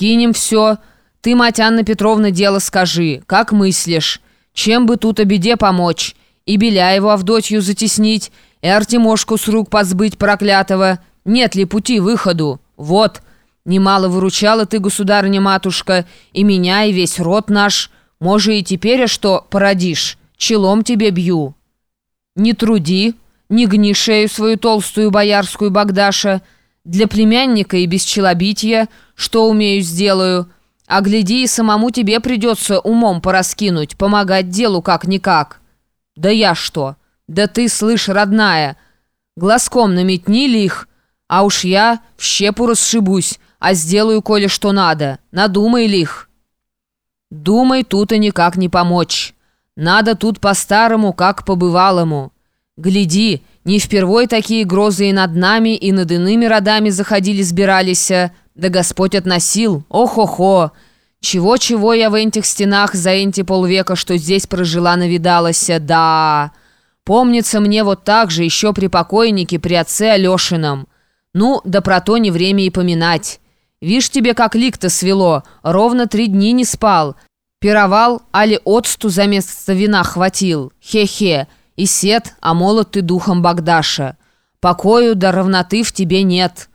Кинем все. Ты, мать Анна Петровна, дело скажи. Как мыслишь? Чем бы тут о беде помочь? И Беляеву Авдотью затеснить, и Артемошку с рук позбыть проклятого. Нет ли пути выходу? Вот. Немало выручала ты, государыня-матушка, и меня, и весь род наш. Може, и теперь, а что породишь? Челом тебе бью. Не труди, не гни шею свою толстую боярскую Богдаша. Для племянника и без челобития, что умею, сделаю. А гляди, и самому тебе придется умом пораскинуть, помогать делу как-никак. Да я что? Да ты, слышь, родная, глазком наметни лих, а уж я в щепу расшибусь, а сделаю, коли что надо. Надумай лих. Думай, тут и никак не помочь. Надо тут по-старому, как по-бывалому. Гляди, не впервой такие грозы и над нами, и над иными родами заходили-сбирались, да Господь относил, ох-охо! Чего-чего я в этих стенах за эти полвека, что здесь прожила, навидалась, да... Помнится мне вот так же еще при покойнике, при отце Алешином. Ну, да про то не время и поминать. Вишь тебе, как лик-то свело, ровно три дни не спал. Пировал, али отсту за место вина хватил. Хе-хе. И сед, а молод ты духом Богдаша. Покою да равноты в тебе нет.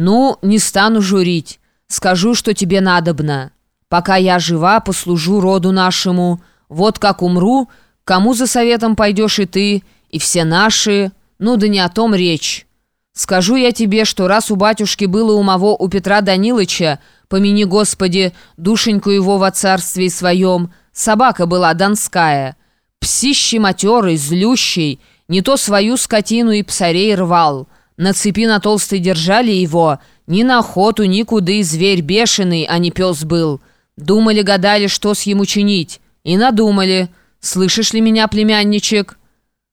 Ну, не стану журить. Скажу, что тебе надобно. Пока я жива, послужу роду нашему. Вот как умру, кому за советом пойдешь и ты, и все наши. Ну да не о том речь. Скажу я тебе, что раз у батюшки было умово у Петра Данилыча, помяни, Господи, душеньку его во царстве своем, собака была донская» псищий матерый, злющий, не то свою скотину и псарей рвал. На цепи на толстой держали его, ни на охоту, ни куды, зверь бешеный, а не пес был. Думали-гадали, что с ему чинить. И надумали. Слышишь ли меня, племянничек?»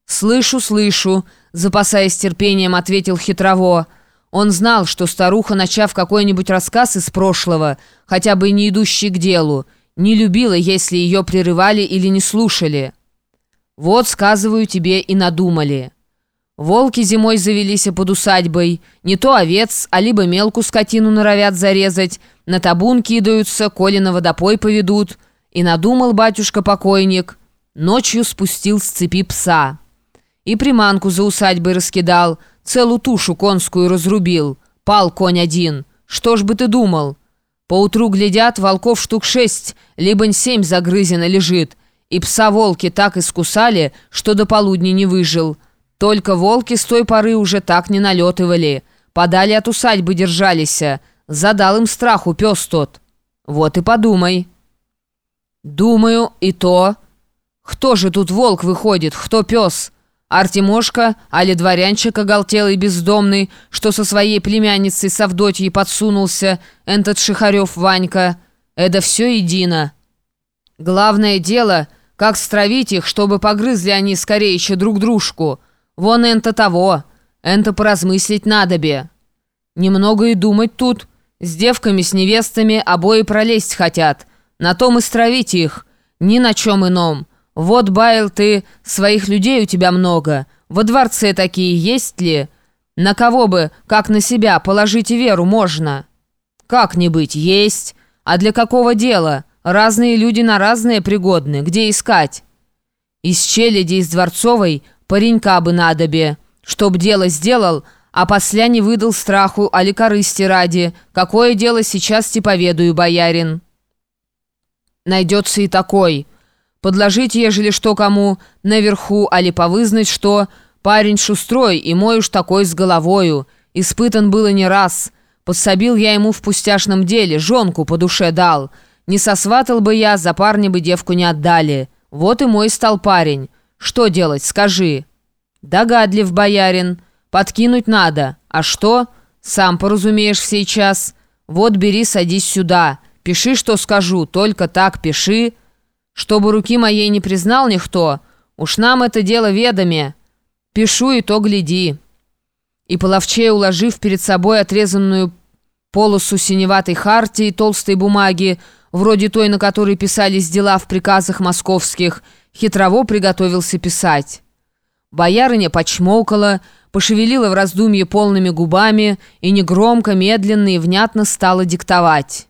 «Слышу, слышу», — запасаясь терпением, ответил хитрово. Он знал, что старуха, начав какой-нибудь рассказ из прошлого, хотя бы и не идущий к делу, не любила, если ее прерывали или не слушали. Вот, сказываю тебе, и надумали. Волки зимой завелись под усадьбой. Не то овец, а либо мелкую скотину норовят зарезать. На табун кидаются, коли на водопой поведут. И надумал батюшка-покойник. Ночью спустил с цепи пса. И приманку за усадьбой раскидал. Целую тушу конскую разрубил. Пал конь один. Что ж бы ты думал? Поутру глядят, волков штук шесть, либо семь загрызено лежит. И пса волки так искусали, что до полудня не выжил. Только волки с той поры уже так не налетывали. Подали от усадьбы держались. Задал им страху пес тот. Вот и подумай. Думаю, и то. Кто же тут волк выходит, кто пес? Артемошка, али дворянчик оголтелый бездомный, что со своей племянницей Савдотьей подсунулся, этот Шихарев Ванька. Это все едино. Главное дело — как стравить их, чтобы погрызли они скорее еще друг дружку? Вон энто того. Энто поразмыслить надобе. Немного и думать тут. С девками, с невестами обои пролезть хотят. На том и стравить их. Ни на чем ином. Вот, Байл, ты, своих людей у тебя много. Во дворце такие есть ли? На кого бы, как на себя, положите веру можно? Как не быть, есть. А для какого дела?» Разные люди на разные пригодны. Где искать? Из челяди, из Дворцовой паренька бы надобе, чтоб дело сделал, а после не выдал страху, али корысти ради. Какое дело сейчас типоведую, боярин? Найдется и такой. Подложить, ежели что кому, наверху, али повызнать что. Парень шустрой, и мой уж такой с головою. Испытан было не раз. Подсобил я ему в пустяшном деле, жонку по душе дал». Не сосватал бы я, за парня бы девку не отдали. Вот и мой стал парень. Что делать, скажи?» «Догадлив, боярин. Подкинуть надо. А что? Сам поразумеешь сейчас. Вот бери, садись сюда. Пиши, что скажу, только так пиши. Чтобы руки моей не признал никто. Уж нам это дело ведоме. Пишу и то гляди». И половчей, уложив перед собой отрезанную полосу синеватой хартии толстой бумаги, вроде той, на которой писались дела в приказах московских, хитрово приготовился писать. Боярыня почмокала, пошевелила в раздумье полными губами и негромко, медленно и внятно стала диктовать.